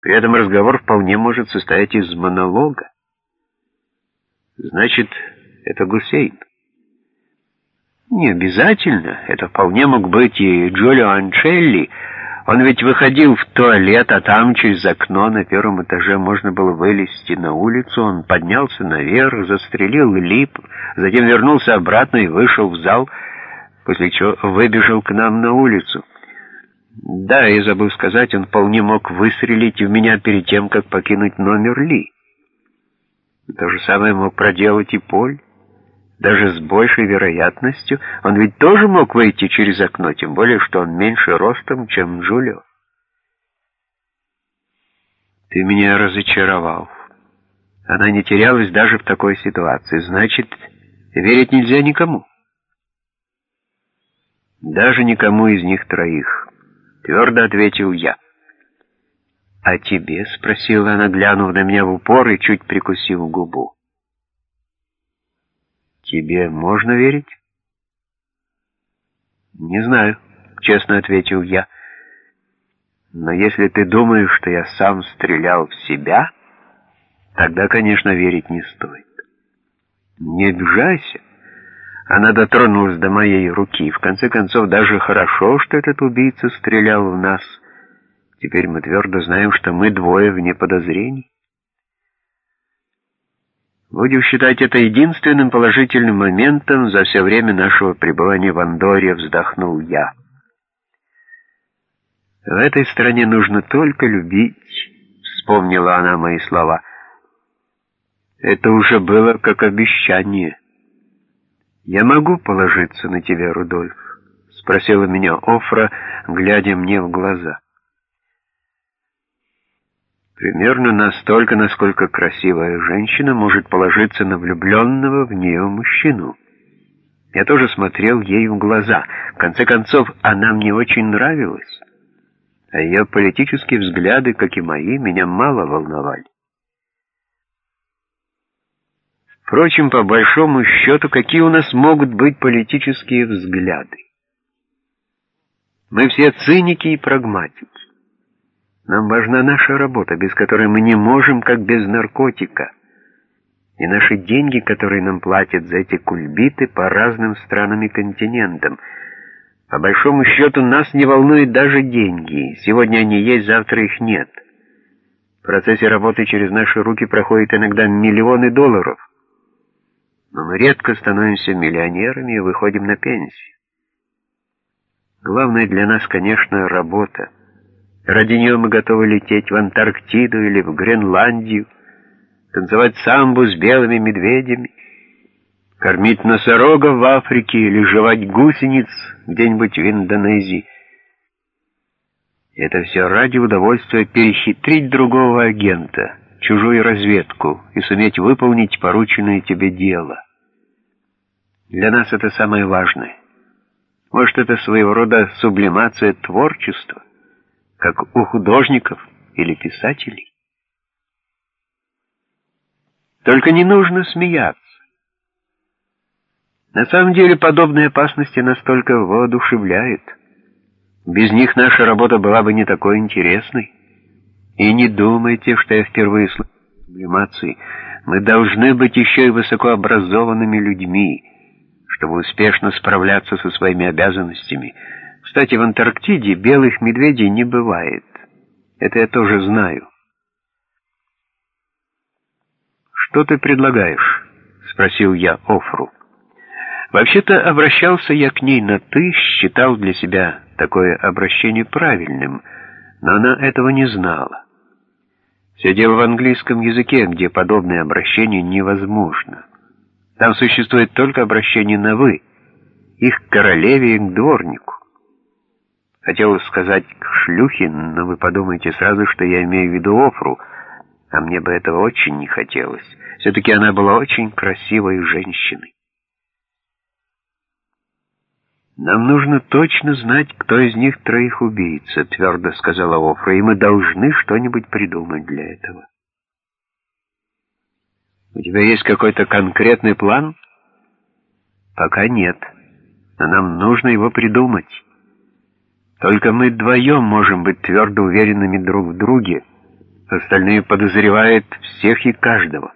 При этом разговор вполне может состоять из монолога. Значит, это Гусейн. Не обязательно. Это вполне мог быть и Джулио Анчелли. Он ведь выходил в туалет, а там через окно на первом этаже можно было вылезти на улицу. Он поднялся наверх, застрелил лип, затем вернулся обратно и вышел в зал, после чего выбежал к нам на улицу. Да, я забыл сказать, он вполне мог выстрелить в меня перед тем, как покинуть номер Ли. То же самое мог проделать и Поль. Даже с большей вероятностью он ведь тоже мог выйти через окно, тем более, что он меньше ростом, чем Джулио. Ты меня разочаровал. Она не терялась даже в такой ситуации. Значит, верить нельзя никому. Даже никому из них троих. Твердо ответил я. «А тебе?» — спросила она, глянув на меня в упор и чуть прикусив губу. «Тебе можно верить?» «Не знаю», — честно ответил я. «Но если ты думаешь, что я сам стрелял в себя, тогда, конечно, верить не стоит. Не обижайся». Она дотронулась до моей руки. В конце концов, даже хорошо, что этот убийца стрелял в нас. Теперь мы твердо знаем, что мы двое вне подозрений. Будем считать это единственным положительным моментом за все время нашего пребывания в Андоре, вздохнул я. В этой стране нужно только любить, вспомнила она мои слова. Это уже было как обещание. Я могу положиться на тебя, Рудольф? Спросила меня Офра, глядя мне в глаза. Примерно настолько, насколько красивая женщина может положиться на влюбленного в нее мужчину. Я тоже смотрел ей в глаза. В конце концов, она мне очень нравилась. А ее политические взгляды, как и мои, меня мало волновали. Впрочем, по большому счету, какие у нас могут быть политические взгляды? Мы все циники и прагматики. Нам важна наша работа, без которой мы не можем, как без наркотика. И наши деньги, которые нам платят за эти кульбиты по разным странам и континентам. По большому счету нас не волнуют даже деньги. Сегодня они есть, завтра их нет. В процессе работы через наши руки проходят иногда миллионы долларов. Но мы редко становимся миллионерами и выходим на пенсию. Главное для нас, конечно, работа. Ради нее мы готовы лететь в Антарктиду или в Гренландию, танцевать самбу с белыми медведями, кормить носорогов в Африке или жевать гусениц где-нибудь в Индонезии. Это все ради удовольствия перехитрить другого агента, чужую разведку и суметь выполнить порученное тебе дело. Для нас это самое важное. Может, это своего рода сублимация творчества как у художников или писателей. Только не нужно смеяться. На самом деле подобные опасности настолько воодушевляют. Без них наша работа была бы не такой интересной. И не думайте, что я впервые слышу сублимации. Мы должны быть еще и высокообразованными людьми, чтобы успешно справляться со своими обязанностями — кстати, в Антарктиде белых медведей не бывает. Это я тоже знаю. «Что ты предлагаешь?» — спросил я Офру. Вообще-то обращался я к ней на «ты», считал для себя такое обращение правильным, но она этого не знала. Все дело в английском языке, где подобное обращение невозможно. Там существует только обращение на «вы», их к королеве и к дворнику. Хотел сказать к шлюхе, но вы подумаете сразу, что я имею в виду Офру, а мне бы этого очень не хотелось. Все-таки она была очень красивой женщиной. «Нам нужно точно знать, кто из них троих убийца», — твердо сказала Офра, «и мы должны что-нибудь придумать для этого». «У тебя есть какой-то конкретный план?» «Пока нет, но нам нужно его придумать». Только мы вдвоем можем быть твердо уверенными друг в друге, Остальные подозревают всех и каждого.